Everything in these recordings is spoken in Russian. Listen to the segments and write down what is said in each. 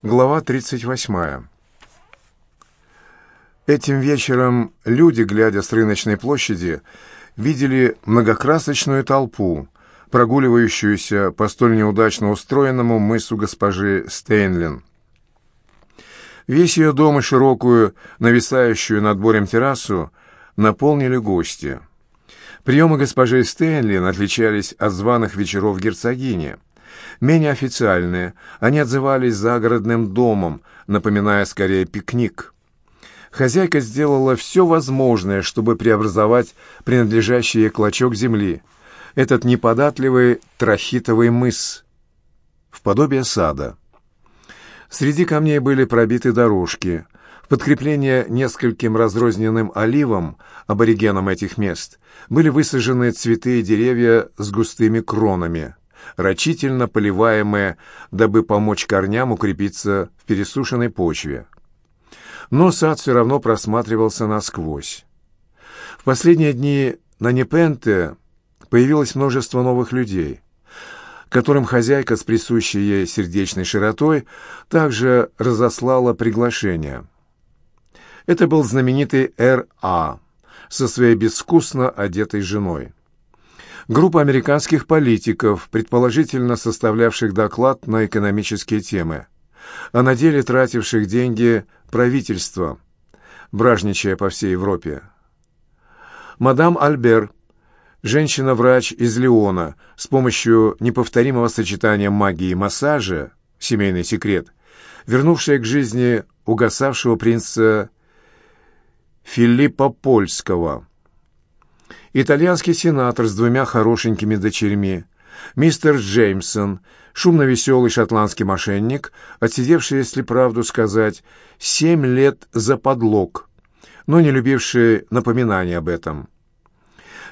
Глава 38. Этим вечером люди, глядя с рыночной площади, видели многокрасочную толпу, прогуливающуюся по столь неудачно устроенному мысу госпожи Стейнлин. Весь ее дом и широкую, нависающую над борем террасу наполнили гости. Приемы госпожи Стейнлин отличались от званых вечеров герцогини – менее официальные, они отзывались загородным домом, напоминая скорее пикник. Хозяйка сделала все возможное, чтобы преобразовать принадлежащий ей клочок земли, этот неподатливый трахитовый мыс, в подобие сада. Среди камней были пробиты дорожки. В подкрепление нескольким разрозненным оливам, аборигенам этих мест, были высажены цветы и деревья с густыми кронами – рачительно поливаемые, дабы помочь корням укрепиться в пересушенной почве. Но сад все равно просматривался насквозь. В последние дни на Непенте появилось множество новых людей, которым хозяйка с присущей ей сердечной широтой также разослала приглашение. Это был знаменитый Р.А. со своей безвкусно одетой женой группа американских политиков, предположительно составлявших доклад на экономические темы, а на деле тративших деньги правительства, бражничая по всей Европе. Мадам Альбер, женщина-врач из Леона, с помощью неповторимого сочетания магии и массажа, семейный секрет, вернувшая к жизни угасавшего принца Филиппа Польского – итальянский сенатор с двумя хорошенькими дочерьми, мистер Джеймсон, шумно-веселый шотландский мошенник, отсидевший, если правду сказать, семь лет за подлог, но не любивший напоминаний об этом.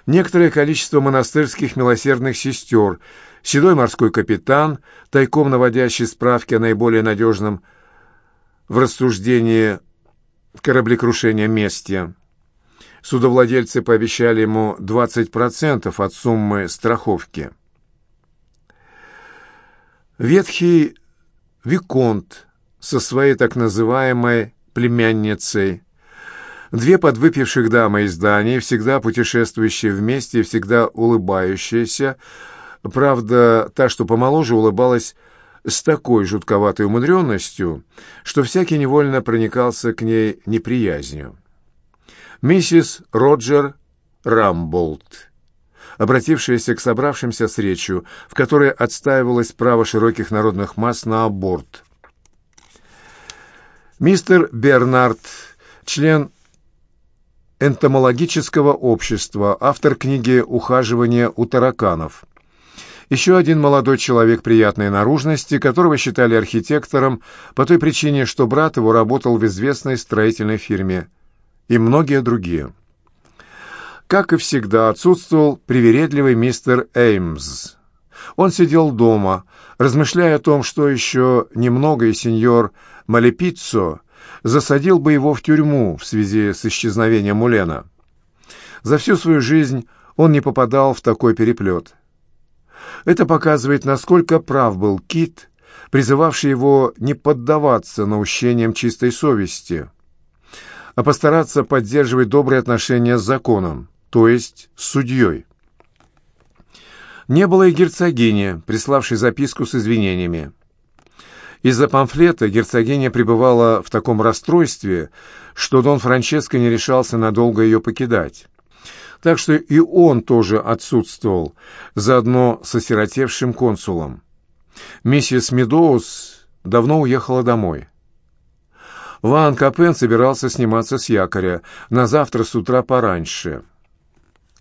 Некоторое количество монастырских милосердных сестер, седой морской капитан, тайком наводящий справки о наиболее надежном в рассуждении кораблекрушения месте – Судовладельцы пообещали ему 20% от суммы страховки. Ветхий Виконт со своей так называемой племянницей, две подвыпивших дамы из Дании, всегда путешествующие вместе и всегда улыбающиеся, правда, та, что помоложе, улыбалась с такой жутковатой умудренностью, что всякий невольно проникался к ней неприязнью миссис Роджер Рамболт, обратившаяся к собравшимся с речью, в которой отстаивалось право широких народных масс на аборт. Мистер Бернард, член энтомологического общества, автор книги «Ухаживание у тараканов». Еще один молодой человек приятной наружности, которого считали архитектором по той причине, что брат его работал в известной строительной фирме и многие другие. Как и всегда, отсутствовал привередливый мистер Эймс. Он сидел дома, размышляя о том, что еще немного и сеньор Малепиццо засадил бы его в тюрьму в связи с исчезновением Мулена. За всю свою жизнь он не попадал в такой переплет. Это показывает, насколько прав был Кит, призывавший его не поддаваться наущениям чистой совести – а постараться поддерживать добрые отношения с законом, то есть с судьей. Не было и герцогини, приславшей записку с извинениями. Из-за памфлета герцогиня пребывала в таком расстройстве, что Дон Франческо не решался надолго ее покидать. Так что и он тоже отсутствовал, заодно с осиротевшим консулом. Миссис Медоуз давно уехала домой. Ван Капен собирался сниматься с якоря на завтра с утра пораньше.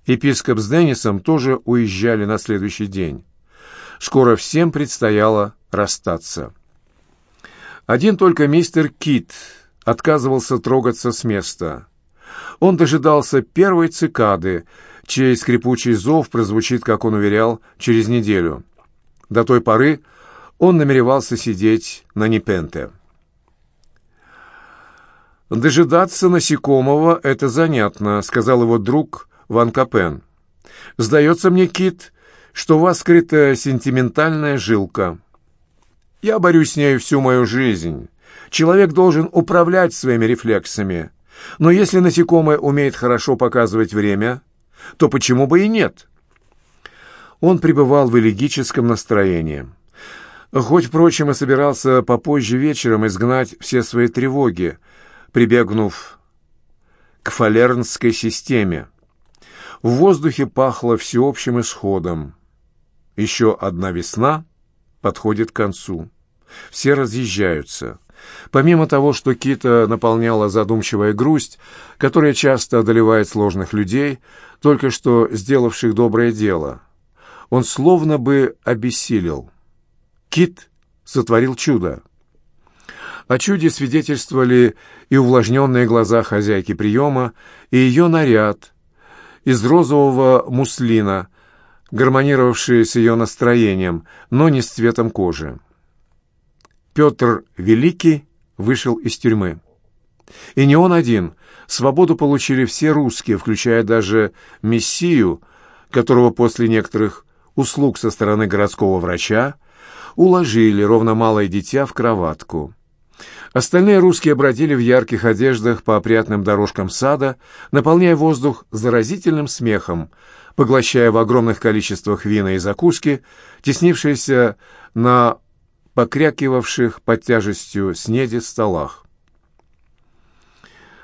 Епископ с Деннисом тоже уезжали на следующий день. Скоро всем предстояло расстаться. Один только мистер Кит отказывался трогаться с места. Он дожидался первой цикады, чей скрипучий зов прозвучит, как он уверял, через неделю. До той поры он намеревался сидеть на Непенте. «Дожидаться насекомого — это занятно», — сказал его друг Ван Капен. «Сдается мне, Кит, что у вас скрыта сентиментальная жилка». Я борюсь с ней всю мою жизнь. Человек должен управлять своими рефлексами. Но если насекомое умеет хорошо показывать время, то почему бы и нет? Он пребывал в элегическом настроении. Хоть, впрочем, и собирался попозже вечером изгнать все свои тревоги, прибегнув к фалернской системе. В воздухе пахло всеобщим исходом. Еще одна весна подходит к концу. Все разъезжаются. Помимо того, что Кита наполняла задумчивая грусть, которая часто одолевает сложных людей, только что сделавших доброе дело, он словно бы обессилел. Кит сотворил чудо. О чуде свидетельствовали и увлажненные глаза хозяйки приема, и ее наряд из розового муслина, гармонировавший с ее настроением, но не с цветом кожи. Петр Великий вышел из тюрьмы. И не он один. Свободу получили все русские, включая даже Мессию, которого после некоторых услуг со стороны городского врача уложили ровно малое дитя в кроватку. Остальные русские бродили в ярких одеждах по опрятным дорожкам сада, наполняя воздух заразительным смехом, поглощая в огромных количествах вина и закуски, теснившиеся на покрякивавших под тяжестью снеди столах.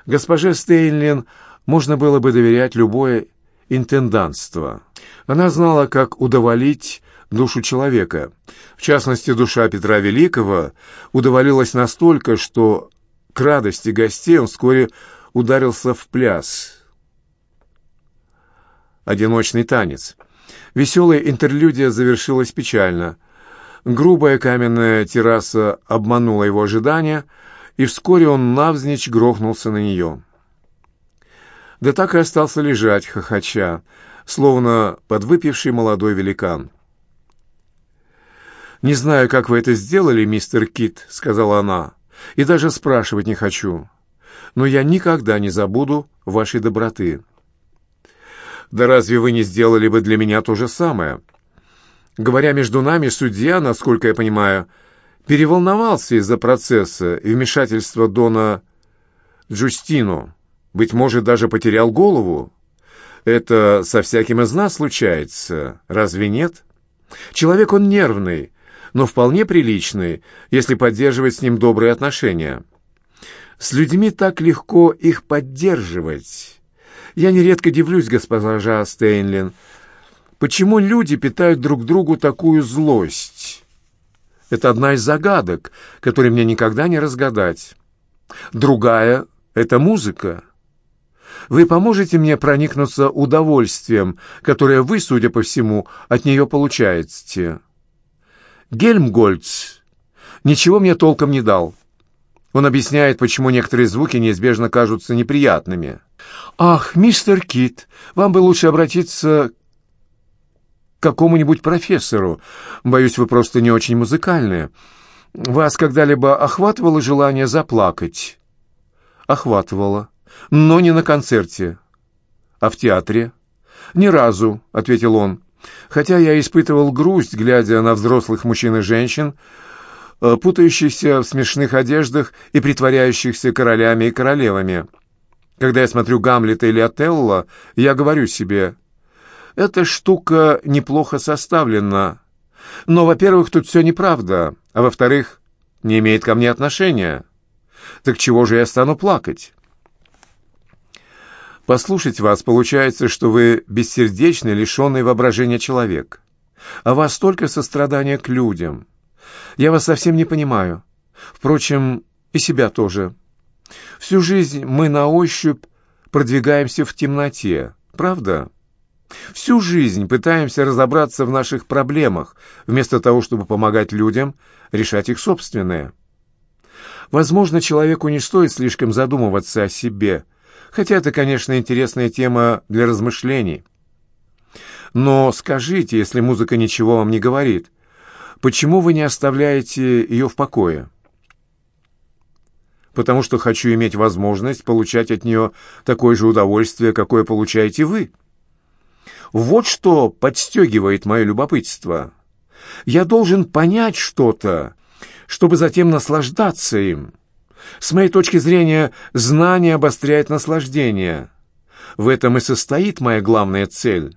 Госпоже Стейнлин можно было бы доверять любое интендантство. Она знала, как удоволить душу человека. В частности, душа Петра Великого удоволилась настолько, что к радости гостей он вскоре ударился в пляс. Одиночный танец. Веселая интерлюдия завершилась печально. Грубая каменная терраса обманула его ожидания, и вскоре он навзничь грохнулся на нее. Да так и остался лежать, хохоча, словно подвыпивший молодой великан. «Не знаю, как вы это сделали, мистер Кит», — сказала она, — «и даже спрашивать не хочу. Но я никогда не забуду вашей доброты». «Да разве вы не сделали бы для меня то же самое?» Говоря между нами, судья, насколько я понимаю, переволновался из-за процесса и вмешательства Дона Джустино. Быть может, даже потерял голову. Это со всяким из нас случается, разве нет? Человек он нервный, но вполне приличный, если поддерживать с ним добрые отношения. С людьми так легко их поддерживать. Я нередко дивлюсь, госпожа Стейнлин, почему люди питают друг другу такую злость. Это одна из загадок, которые мне никогда не разгадать. Другая — это музыка. Вы поможете мне проникнуться удовольствием, которое вы, судя по всему, от нее получаете?» Гельмгольц ничего мне толком не дал. Он объясняет, почему некоторые звуки неизбежно кажутся неприятными. «Ах, мистер Кит, вам бы лучше обратиться к какому-нибудь профессору. Боюсь, вы просто не очень музыкальные. Вас когда-либо охватывало желание заплакать?» «Охватывало. Но не на концерте. А в театре?» «Ни разу», — ответил он хотя я испытывал грусть, глядя на взрослых мужчин и женщин, э, путающихся в смешных одеждах и притворяющихся королями и королевами. Когда я смотрю Гамлета или Отелло, я говорю себе, эта штука неплохо составлена. Но, во-первых, тут все неправда, а во-вторых, не имеет ко мне отношения. Так чего же я стану плакать? Послушать вас, получается, что вы бессердечный, лишенный воображения человек. А вас столько сострадания к людям. Я вас совсем не понимаю. Впрочем, и себя тоже. Всю жизнь мы на ощупь продвигаемся в темноте, правда? Всю жизнь пытаемся разобраться в наших проблемах, вместо того, чтобы помогать людям решать их собственные. Возможно, человеку не стоит слишком задумываться о себе – хотя это, конечно, интересная тема для размышлений. Но скажите, если музыка ничего вам не говорит, почему вы не оставляете ее в покое? Потому что хочу иметь возможность получать от нее такое же удовольствие, какое получаете вы. Вот что подстегивает мое любопытство. Я должен понять что-то, чтобы затем наслаждаться им. С моей точки зрения, знание обостряет наслаждение. В этом и состоит моя главная цель.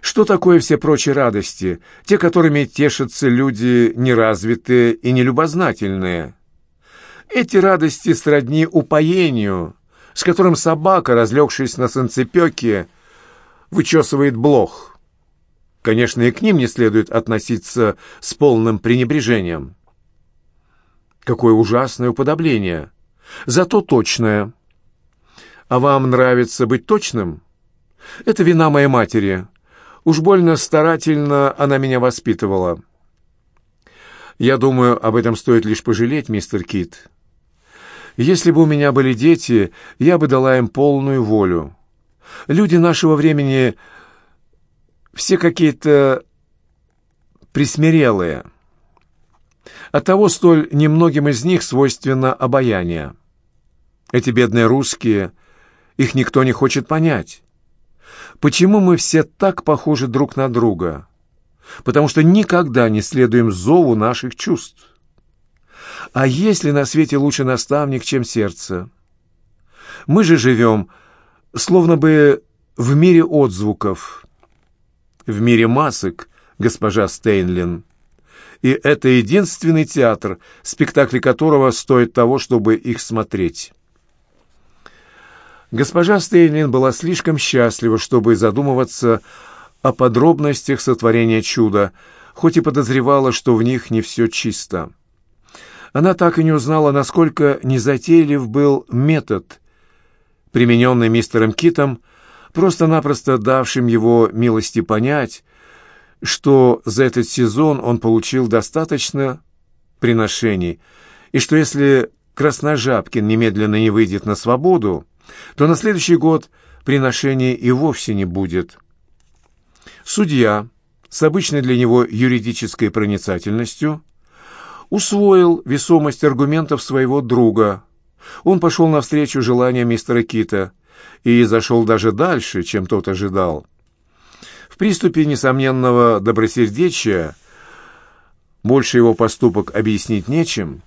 Что такое все прочие радости, те, которыми тешатся люди неразвитые и нелюбознательные? Эти радости сродни упоению, с которым собака, разлегшись на санцепёке, вычесывает блох. Конечно, и к ним не следует относиться с полным пренебрежением. Какое ужасное уподобление! Зато точное. А вам нравится быть точным? Это вина моей матери. Уж больно старательно она меня воспитывала. Я думаю, об этом стоит лишь пожалеть, мистер Кит. Если бы у меня были дети, я бы дала им полную волю. Люди нашего времени все какие-то присмирелые. Оттого столь немногим из них свойственно обаяние. Эти бедные русские, их никто не хочет понять. Почему мы все так похожи друг на друга? Потому что никогда не следуем зову наших чувств. А есть ли на свете лучше наставник, чем сердце? Мы же живем, словно бы в мире отзвуков, в мире масок, госпожа Стейнлин. И это единственный театр, спектакли которого стоят того, чтобы их смотреть. Госпожа Стейнлин была слишком счастлива, чтобы задумываться о подробностях сотворения чуда, хоть и подозревала, что в них не все чисто. Она так и не узнала, насколько незатейлив был метод, примененный мистером Китом, просто-напросто давшим его милости понять, что за этот сезон он получил достаточно приношений, и что если Красножапкин немедленно не выйдет на свободу, то на следующий год приношений и вовсе не будет. Судья с обычной для него юридической проницательностью усвоил весомость аргументов своего друга. Он пошел навстречу желаниям мистера Кита и зашел даже дальше, чем тот ожидал. В приступе несомненного добросердечия, больше его поступок объяснить нечем,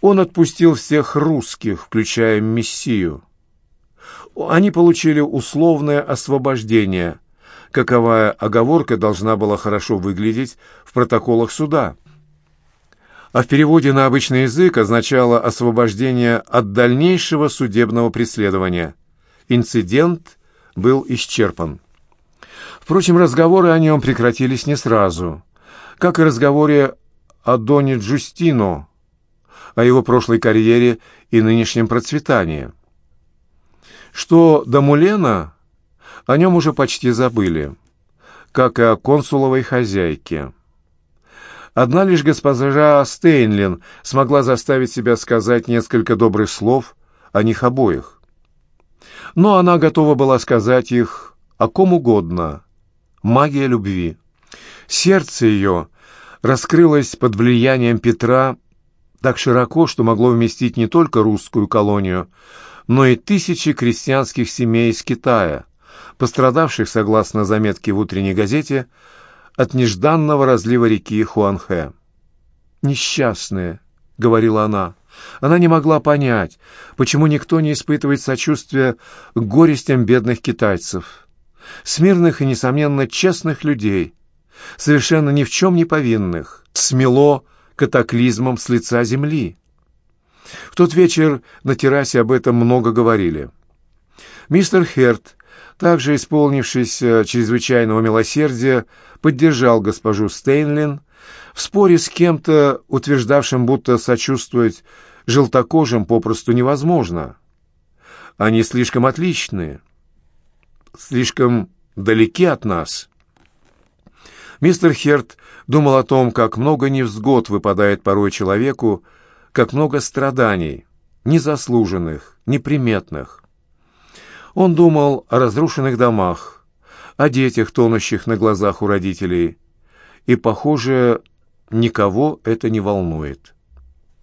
он отпустил всех русских, включая Мессию. Они получили условное освобождение. Каковая оговорка должна была хорошо выглядеть в протоколах суда – а в переводе на обычный язык означало освобождение от дальнейшего судебного преследования. Инцидент был исчерпан. Впрочем, разговоры о нем прекратились не сразу, как и разговоры о Доне Джустино, о его прошлой карьере и нынешнем процветании. Что до Мулена, о нем уже почти забыли, как и о консуловой хозяйке. Одна лишь госпожа Стейнлин смогла заставить себя сказать несколько добрых слов о них обоих. Но она готова была сказать их о ком угодно. Магия любви. Сердце ее раскрылось под влиянием Петра так широко, что могло вместить не только русскую колонию, но и тысячи крестьянских семей из Китая, пострадавших, согласно заметке в утренней газете, от нежданного разлива реки Хуанхэ. «Несчастные», — говорила она. Она не могла понять, почему никто не испытывает сочувствия к горестям бедных китайцев, смирных и, несомненно, честных людей, совершенно ни в чем не повинных, смело катаклизмом с лица земли. В тот вечер на террасе об этом много говорили. Мистер Херт также исполнившись э, чрезвычайного милосердия, поддержал госпожу Стейнлин в споре с кем-то, утверждавшим, будто сочувствовать желтокожим попросту невозможно. Они слишком отличные, слишком далеки от нас. Мистер Херт думал о том, как много невзгод выпадает порой человеку, как много страданий, незаслуженных, неприметных. Он думал о разрушенных домах, о детях, тонущих на глазах у родителей, и, похоже, никого это не волнует.